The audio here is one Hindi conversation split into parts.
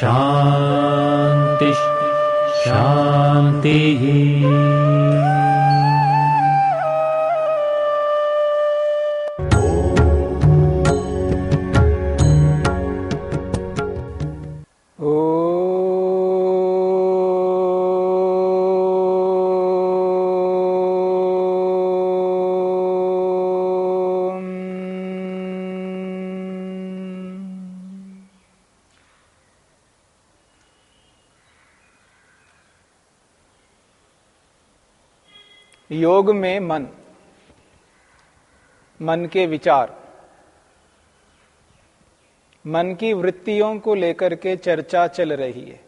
शान्तिः शान्तिः योग में मन मन के विचार, मन की वृत्तियों को लेकर के चर्चा चल रही है।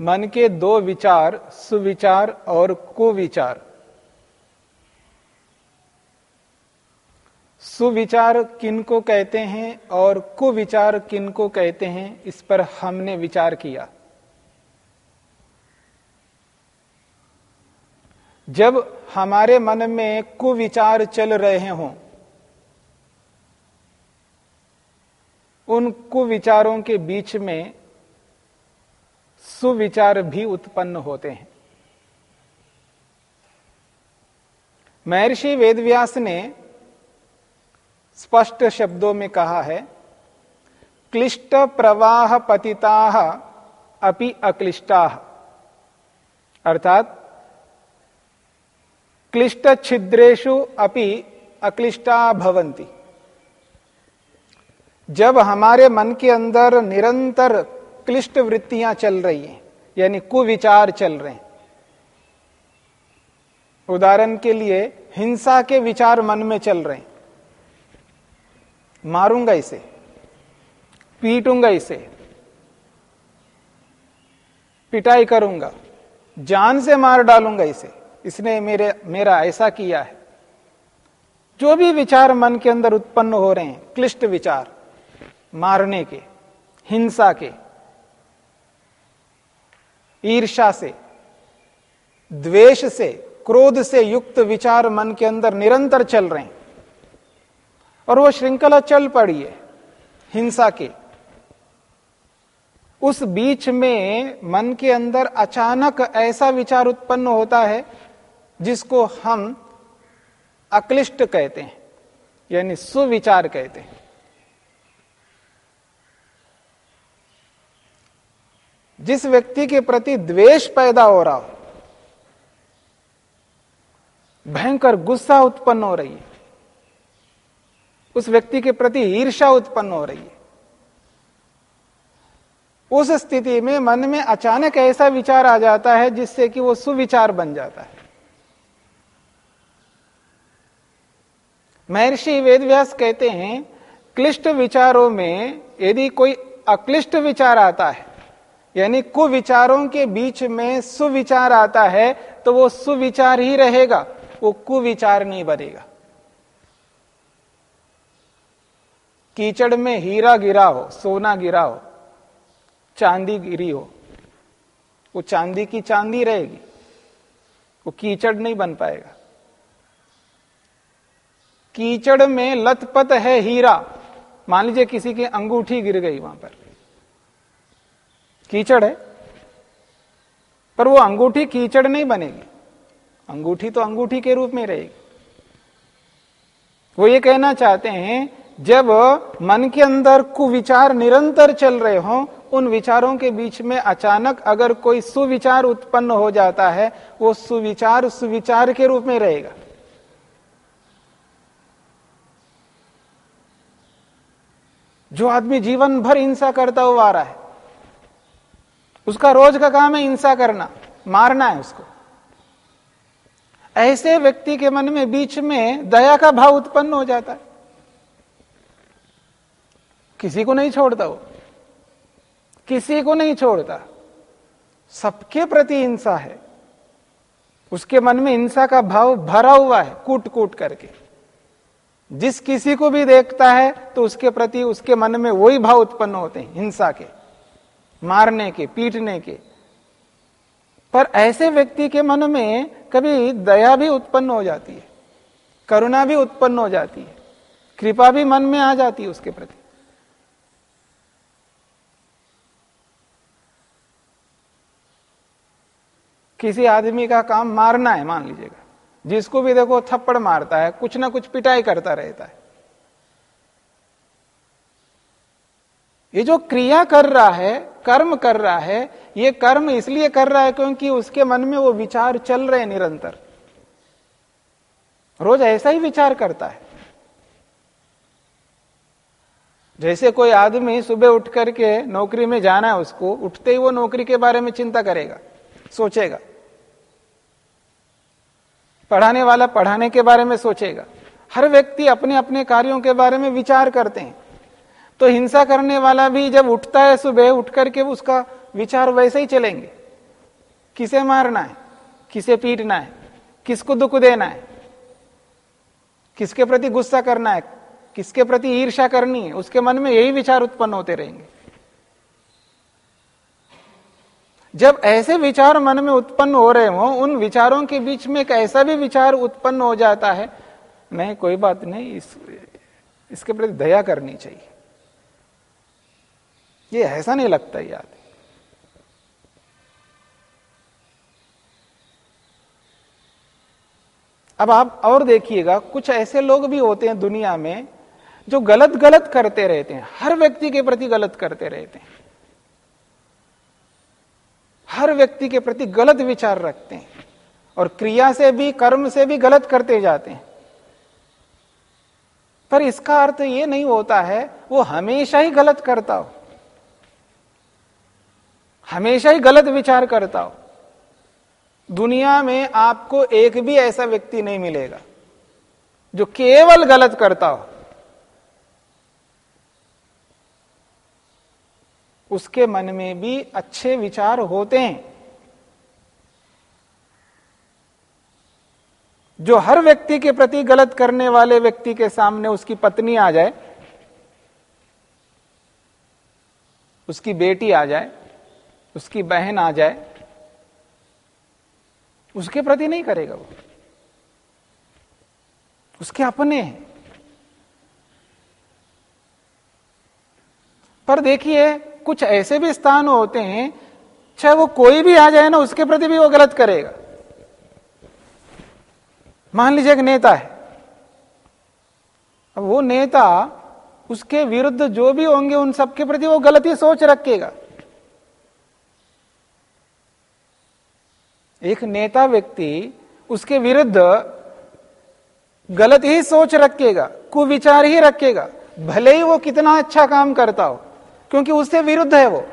मन के दो विचार, सुविचार और कुविचार। सुविचार किनको कहते हैं और कुविचार किनको कहते हैं, इस पर हमने विचार किया। जब हमारे मन में कुविचार चल रहे हों, उन कुविचारों के बीच में सुविचार भी उत्पन्न होते हैं। महर्षि वेदव्यास ने स्पष्ट शब्दों में कहा है, क्लिष्ट प्रवाह पतिता अपि अक्लिष्टा। अर्थात क्लिष्ट छिद्रेशु अपि अक्लिष्टा भवंती जब हमारे मन के अंदर निरंतर क्लिष्ट वृत्तियाँ चल रही हैं, यानी कुविचार चल रहे हैं, उदाहरण के लिए हिंसा के विचार मन में चल रहे हैं, मारूँगा इसे, पीटूँगा इसे, पिटाई करूँगा, जान से मार डालूँगा इसे इसने मेरे, मेरा ऐसा किया है। जो भी विचार मन के अंदर उत्पन्न हो रहे हैं, क्लिष्ट विचार, मारने के, हिंसा के ईर्षा से, द्वेष से, क्रोध से युक्त विचार मन के अंदर निरंतर चल रहे हैं। और वो श्रृंखला चल पड़ी है, हिंसा के। उस बीच में मन के अंदर अचानक ऐसा विचार उत्पन्न होता है जिसको हम अक्लिष्ट कहते हैं, यानी सुविचार कहते हैं। जिस व्यक्ति के प्रति द्वेष पैदा हो रहा हो, भयंकर गुस्सा उत्पन्न हो रही है, उस व्यक्ति के प्रति ईर्षा उत्पन्न हो रही है, उस स्थिति में मन में अचानक ऐसा विचार आ जाता है जिससे कि वो सुविचार बन जाता है। महर्षि वेदव्यास कहते हैं, क्लिष्ट विचारों में यदि कोई अक्लिष्ट विचार आता है, यानी कुविचारों के बीच में सुविचार आता है तो वो सुविचार ही रहेगा, वो कुविचार नहीं बनेगा। कीचड़ में हीरा गिरा हो, सोना गिरा हो, चांदी गिरी हो, वो चांदी की चांदी रहेगी, वो कीचड़ नहीं बन पाएगा। कीचड़ में लथपथ है हीरा। मान लीजिए किसी की अंगूठी गिर गई वहाँ पर। कीचड़ है। पर वो अंगूठी कीचड़ नहीं बनेगी। अंगूठी तो अंगूठी के रूप में रहेगी। वो ये कहना चाहते हैं, जब मन के अंदर कुविचार निरंतर चल रहे हों, उन विचारों के बीच में अचानक अगर कोई सुविचार उत्पन्न हो जाता है, वो सुविचार सुविचार के रूप में रहेगा। जो आदमी जीवन भर हिंसा करता हुआ आ रहा है, उसका रोज का काम है हिंसा करना, मारना है उसको। ऐसे व्यक्ति के मन में बीच में दया का भाव उत्पन्न हो जाता है। किसी को नहीं छोड़ता वो। किसी को नहीं छोड़ता। सबके प्रति हिंसा है। उसके मन में हिंसा का भाव भरा हुआ है कूट कूट करके। जिस किसी को भी देखता है तो उसके प्रति उसके मन में वही भाव उत्पन्न होते हैं, हिंसा के, मारने के, पीटने के। पर ऐसे व्यक्ति के मन में कभी दया भी उत्पन्न हो जाती है, करुणा भी उत्पन्न हो जाती है, कृपा भी मन में आ जाती है उसके प्रति। किसी आदमी का काम मारना है, मान लीजिएगा। जिसको भी देखो थप्पड़ मारता है, कुछ ना कुछ पिटाई करता रहता है। ये जो क्रिया कर रहा है, कर्म कर रहा है, ये कर्म इसलिए कर रहा है क्योंकि उसके मन में वो विचार चल रहे निरंतर। रोज ऐसा ही विचार करता है। जैसे कोई आदमी सुबह उठ करके नौकरी में जाना है उसको, उठते ही वो नौकरी के बारे में चिंता करेगा, सोचेगा। पढ़ाने वाला पढ़ाने के बारे में सोचेगा। हर व्यक्ति अपने अपने कार्यों के बारे में विचार करते हैं। तो हिंसा करने वाला भी जब उठता है सुबह उठ करके उसका विचार वैसे ही चलेंगे। किसे मारना है? किसे पीटना है? किसको दुख देना है? किसके प्रति गुस्सा करना है? किसके प्रति ईर्षा करनी है? उसके मन में यही विचार उत्पन्न होते रहेंगे। जब ऐसे विचार मन में उत्पन्न हो रहे हो, उन विचारों के बीच में एक ऐसा भी विचार उत्पन्न हो जाता है, नहीं, कोई बात नहीं, इस, इसके प्रति दया करनी चाहिए। ये ऐसा नहीं लगता याद। अब आप और देखिएगा, कुछ ऐसे लोग भी होते हैं दुनिया में, जो गलत गलत करते रहते हैं, हर व्यक्ति के प्रति गलत करते रहते हैं। हर व्यक्ति के प्रति गलत विचार रखते हैं और क्रिया से भी, कर्म से भी गलत करते जाते हैं। पर इसका अर्थ ये नहीं होता है, वो हमेशा ही गलत करता हो। हमेशा ही गलत विचार करता हो। दुनिया में आपको एक भी ऐसा व्यक्ति नहीं मिलेगा, जो केवल गलत करता हो। उसके मन में भी अच्छे विचार होते हैं। जो हर व्यक्ति के प्रति गलत करने वाले व्यक्ति के सामने उसकी पत्नी आ जाए, उसकी बेटी आ जाए, उसकी बहन आ जाए, उसके प्रति नहीं करेगा वो। उसके अपने हैं। पर देखिए कुछ ऐसे भी स्थान होते हैं, चाहे वो कोई भी आ जाए ना, उसके प्रति भी वो गलत करेगा। मान लीजिए एक नेता है। अब वो नेता, उसके विरुद्ध जो भी होंगे, उन सबके प्रति वो गलत ही सोच रखेगा। एक नेता व्यक्ति, उसके विरुद्ध गलत ही सोच रखेगा, कुविचार ही रखेगा, भले ही वो कितना अच्छा काम करता हो। क्योंकि उससे विरुद्ध है वो।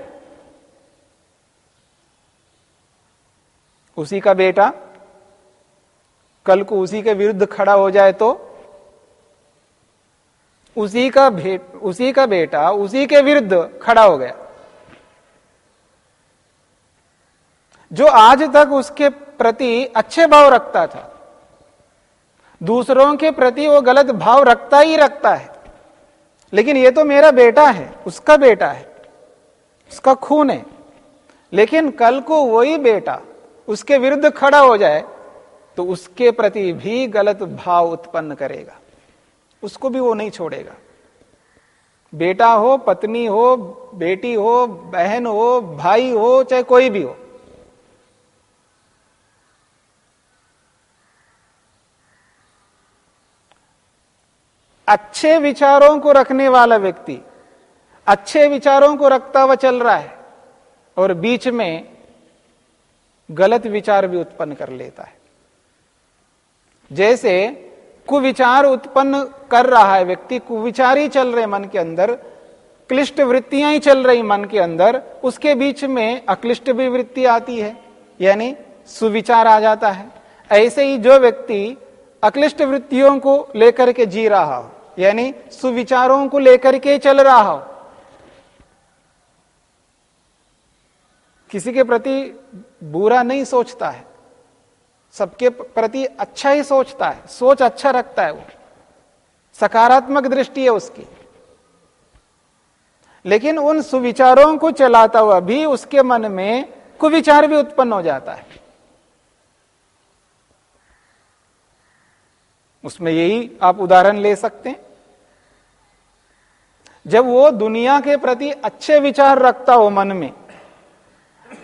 उसी का बेटा, कल को उसी के विरुद्ध खड़ा हो जाए तो उसी का भेट उसी का बेटा उसी के विरुद्ध खड़ा हो गया। जो आज तक उसके प्रति अच्छे भाव रखता था, दूसरों के प्रति वो गलत भाव रखता ही रखता है। लेकिन ये तो मेरा बेटा है, उसका बेटा है, उसका खून है। लेकिन कल को वही बेटा उसके विरुद्ध खड़ा हो जाए तो उसके प्रति भी गलत भाव उत्पन्न करेगा। उसको भी वो नहीं छोड़ेगा। बेटा हो, पत्नी हो, बेटी हो, बहन हो, भाई हो, चाहे कोई भी हो अच्छे विचारों को रखने वाला व्यक्ति, अच्छे विचारों को रखता हुआ चल रहा है और बीच में गलत विचार भी उत्पन्न कर लेता है। जैसे कुविचार उत्पन्न कर रहा है व्यक्ति, कुविचार ही चल रहे मन के अंदर, क्लिष्ट वृत्तियाँ ही चल रही मन के अंदर, उसके बीच में अक्लिष्ट भी वृत्ति आती है, यानी सुविचार आ जाता है। ऐसे ही जो व्यक्ति अक्लिष्ट वृत्तियों को लेकर के जी रहा हो यानी सुविचारों को लेकर के चल रहा हो। किसी के प्रति बुरा नहीं सोचता है। सबके प्रति अच्छा ही सोचता है। सोच अच्छा रखता है वो। सकारात्मक दृष्टि है उसकी। लेकिन उन सुविचारों को चलाता हुआ भी उसके मन में कुविचार भी उत्पन्न हो जाता है। उसमें यही आप उदाहरण ले सकते हैं। जब वो दुनिया के प्रति अच्छे विचार रखता हो मन में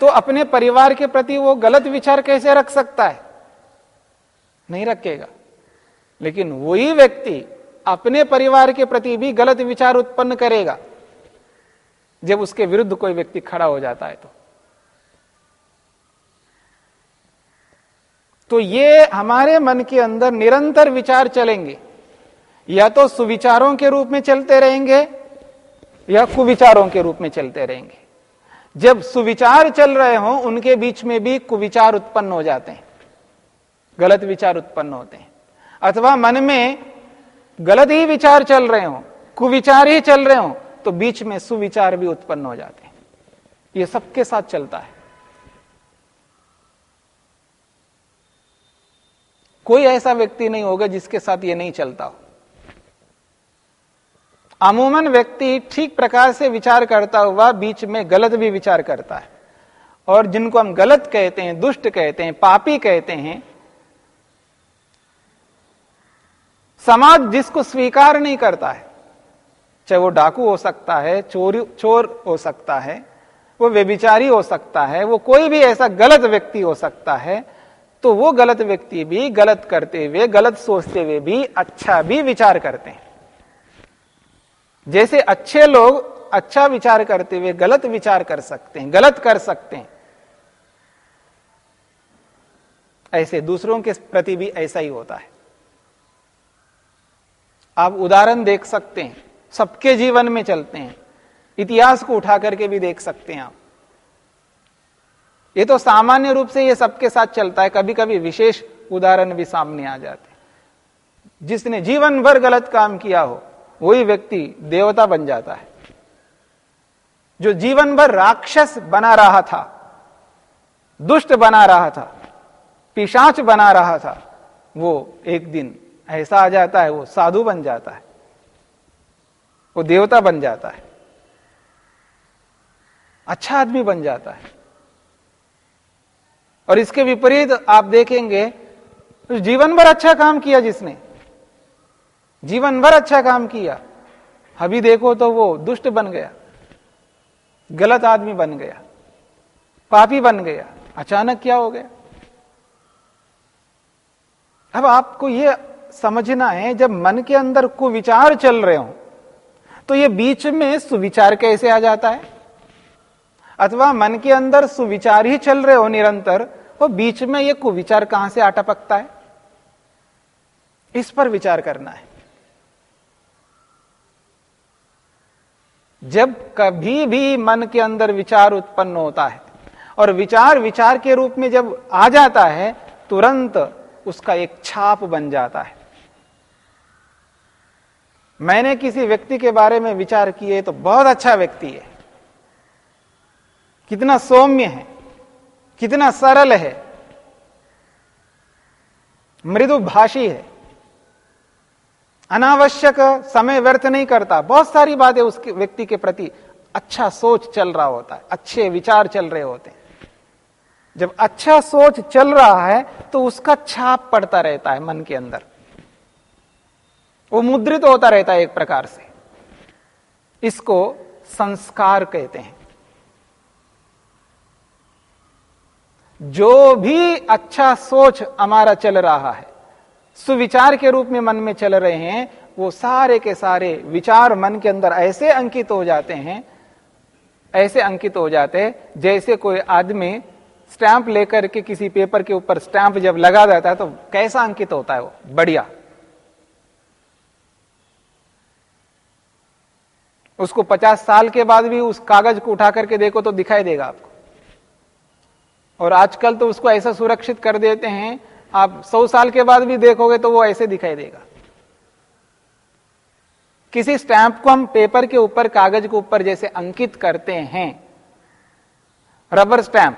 तो अपने परिवार के प्रति वो गलत विचार कैसे रख सकता है? नहीं रखेगा। लेकिन वही व्यक्ति अपने परिवार के प्रति भी गलत विचार उत्पन्न करेगा। जब उसके विरुद्ध कोई व्यक्ति खड़ा हो जाता है तो। तो ये हमारे मन के अंदर निरंतर विचार चलेंगे। या तो सुविचारों के रूप में चलते रहेंगे, या कुविचारों के रूप में चलते रहेंगे। जब सुविचार चल रहे हो, उनके बीच में भी कुविचार उत्पन्न हो जाते हैं। गलत विचार उत्पन्न होते हैं। अथवा मन में गलत ही विचार चल रहे हो, कुविचार ही चल रहे हो तो बीच में सुविचार भी उत्पन्न हो जाते हैं। ये सबके साथ चलता है। कोई ऐसा व्यक्ति नहीं होगा जिसके साथ ये नहीं चलता हो। अमूमन व्यक्ति ठीक प्रकार से विचार करता हुआ बीच में गलत भी विचार करता है। और जिनको हम गलत कहते हैं, दुष्ट कहते हैं, पापी कहते हैं, समाज जिसको स्वीकार नहीं करता है, चाहे वो डाकू हो सकता है, चोर चोर हो सकता है, वो व्यभिचारी हो सकता है, वो कोई भी ऐसा गलत व्यक्ति हो सकता है तो वो गलत व्यक्ति भी गलत करते हुए, गलत सोचते हुए भी अच्छा भी विचार करते हैं। जैसे अच्छे लोग अच्छा विचार करते हुए गलत विचार कर सकते हैं, गलत कर सकते हैं। ऐसे दूसरों के प्रति भी ऐसा ही होता है। आप उदाहरण देख सकते हैं, सबके जीवन में चलते हैं, इतिहास को उठा करके भी देख सकते हैं आप। ये तो सामान्य रूप से ये सबके साथ चलता है कभी कभी विशेष उदाहरण भी सामने आ जाते जिसने जीवन भर गलत काम किया हो, वही व्यक्ति देवता बन जाता है। जो जीवन भर राक्षस बना रहा था, दुष्ट बना रहा था, पिशाच बना रहा था, वो एक दिन ऐसा आ जाता है, वो साधु बन जाता है, वो देवता बन जाता है। अच्छा आदमी बन जाता है। और इसके विपरीत आप देखेंगे तो जीवन भर अच्छा काम किया जिसने। जीवन भर अच्छा काम किया। अभी देखो तो वो दुष्ट बन गया। गलत आदमी बन गया। पापी बन गया। अचानक क्या हो गया? अब आपको यह समझना है, जब मन के अंदर कुविचार चल रहे हो तो ये बीच में सुविचार कैसे आ जाता है? अथवा मन के अंदर सुविचार ही चल रहे हो निरंतर वो बीच में ये कुविचार कहाँ से आटा पकता है? इस पर विचार करना है। जब कभी भी मन के अंदर विचार उत्पन्न होता है और विचार विचार के रूप में जब आ जाता है, तुरंत उसका एक छाप बन जाता है। मैंने किसी व्यक्ति के बारे में विचार किए तो बहुत अच्छा व्यक्ति है। कितना सौम्य है। कितना सरल है। मृदु भाषी है। अनावश्यक समय व्यर्थ नहीं करता। बहुत सारी बातें उस व्यक्ति के प्रति अच्छा सोच चल रहा होता है, अच्छे विचार चल रहे होते हैं। जब अच्छा सोच चल रहा है तो उसका छाप पड़ता रहता है मन के अंदर। वो मुद्रित तो होता रहता है एक प्रकार से। इसको संस्कार कहते हैं। जो भी अच्छा सोच हमारा चल रहा है, सुविचार के रूप में मन में चल रहे हैं, वो सारे के सारे विचार मन के अंदर ऐसे अंकित हो जाते हैं, ऐसे अंकित हो जाते हैं, जैसे कोई आदमी स्टैंप लेकर के किसी पेपर के ऊपर स्टैंप जब लगा देता है तो कैसा अंकित होता है वो? बढ़िया। उसको पचास साल के बाद भी उस कागज़ को उठा करके देखो तो दिखाई देगा आपको। और आजकल तो उसको ऐसा सुरक्षित कर देते हैं, आप सौ साल के बाद भी देखोगे तो वो ऐसे दिखाई देगा। किसी स्टैंप को हम पेपर के ऊपर, कागज़ के ऊपर जैसे अंकित करते हैं, रबर स्टैंप,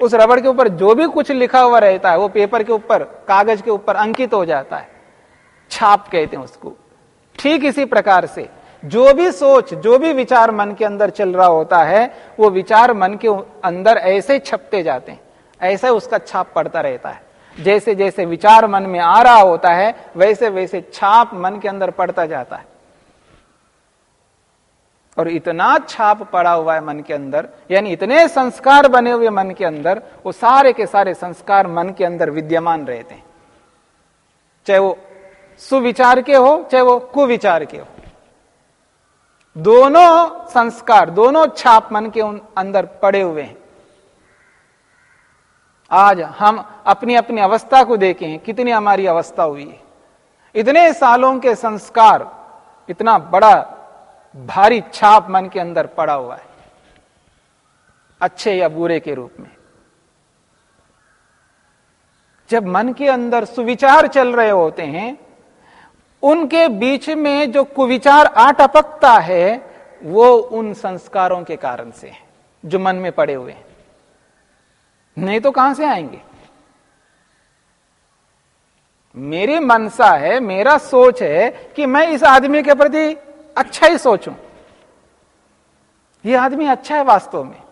उस रबर के ऊपर जो भी कुछ लिखा हुआ रहता है, वो पेपर के ऊपर, कागज़ के ऊपर अंकित हो जाता है। छाप कहते हैं उसको। ठीक इसी प्रकार से जो भी सोच, जो भी विचार मन के अंदर चल रहा होता है, वो विचार मन के अंदर ऐसे छपते जाते हैं, ऐसे उसका छाप पड़ता रहता है। जैसे जैसे विचार मन में आ रहा होता है, वैसे वैसे छाप मन के अंदर पड़ता जाता है। और इतना छाप पड़ा हुआ है मन के अंदर, यानी इतने संस्कार बने हुए मन के अंदर, वो सारे के सारे संस्कार मन के अंदर विद्यमान रहते हैं। चाहे वो सुविचार के हो, चाहे वो कुविचार के हो। दोनों संस्कार, दोनों छाप मन के अंदर पड़े हुए हैं। आज हम अपनी अपनी अवस्था को देखें, कितनी हमारी अवस्था हुई है। इतने सालों के संस्कार, इतना बड़ा, भारी छाप मन के अंदर पड़ा हुआ है। अच्छे या बुरे के रूप में। जब मन के अंदर सुविचार चल रहे होते हैं उनके बीच में जो कुविचार आटपकता है, वो उन संस्कारों के कारण से है, जो मन में पड़े हुए हैं। नहीं तो कहाँ से आएँगे? मेरी मनसा है, मेरा सोच है कि मैं इस आदमी के प्रति अच्छा ही सोचूं। यह आदमी अच्छा है वास्तव में।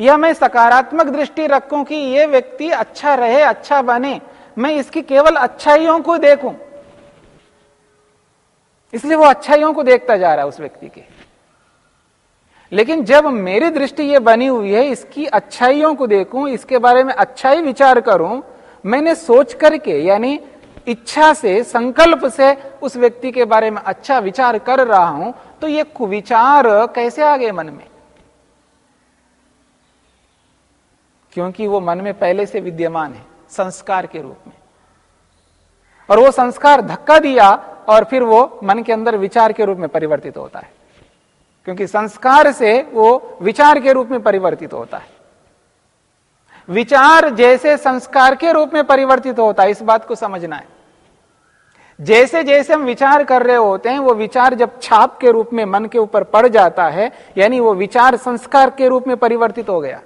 या मैं सकारात्मक दृष्टि रखूँ कि यह व्यक्ति अच्छा रहे अच्छा बने, मैं इसकी केवल अच्छाइयों को देखूँ। इसलिए वो अच्छाइयों को देखता जा रहा है उस व्यक्ति के। लेकिन जब मेरी दृष्टि ये बनी हुई है, इसकी अच्छाइयों को देखूँ, इसके बारे में अच्छा ही विचार करूँ, मैंने सोच करके, यानी इच्छा से, संकल्प से उस व्यक्ति के बारे में अच्छा विचार कर रहा हूँ तो ये कुविचार कैसे आ गए मन में? क्योंकि वो मन में पहले से विद्यमान है, संस्कार के रूप में। और वो संस्कार धक्का दिया और फिर वो मन के अंदर विचार के रूप में परिवर्तित होता है। क्योंकि संस्कार से वो विचार के रूप में परिवर्तित होता है। विचार जैसे संस्कार के रूप में परिवर्तित होता है, इस बात को समझना है। जैसे जैसे हम विचार कर रहे होते हैं, वो विचार जब छाप के रूप में मन के ऊपर पड़ जाता है, यानी वो विचार संस्कार के रूप में परिवर्तित हो गया।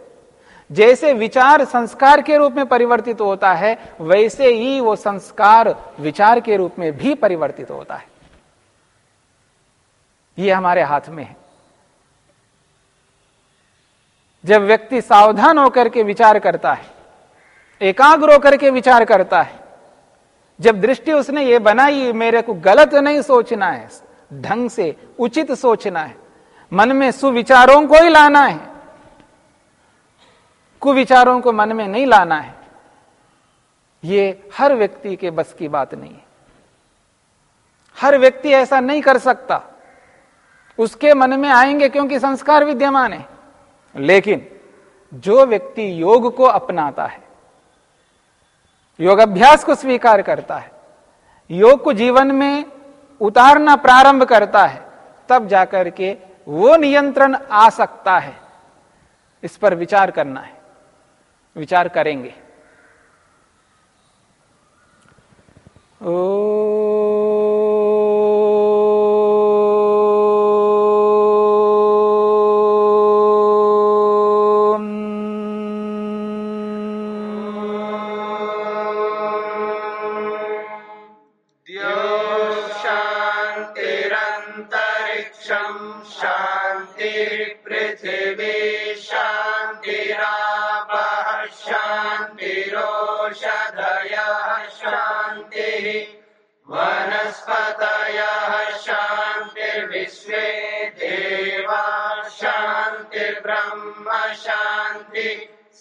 जैसे विचार संस्कार के रूप में परिवर्तित होता है, वैसे ही वो संस्कार विचार के रूप में भी परिवर्तित होता है। ये हमारे हाथ में है। जब व्यक्ति सावधान होकर के विचार करता है, एकाग्र होकर के विचार करता है, जब दृष्टि उसने ये बनाई, मेरे को गलत नहीं सोचना है, ढंग से उचित सोचना है, मन में सुविचारों को ही लाना है कुविचारों को मन में नहीं लाना है। ये हर व्यक्ति के बस की बात नहीं है। हर व्यक्ति ऐसा नहीं कर सकता। उसके मन में आएँगे क्योंकि संस्कार विद्यमान है। लेकिन जो व्यक्ति योग को अपनाता है, योग अभ्यास को स्वीकार करता है, योग को जीवन में उतारना प्रारंभ करता है, तब जाकर के वो नियंत्रण आ सकता है। इस पर विचार करना है। विचार करेंगे। ओ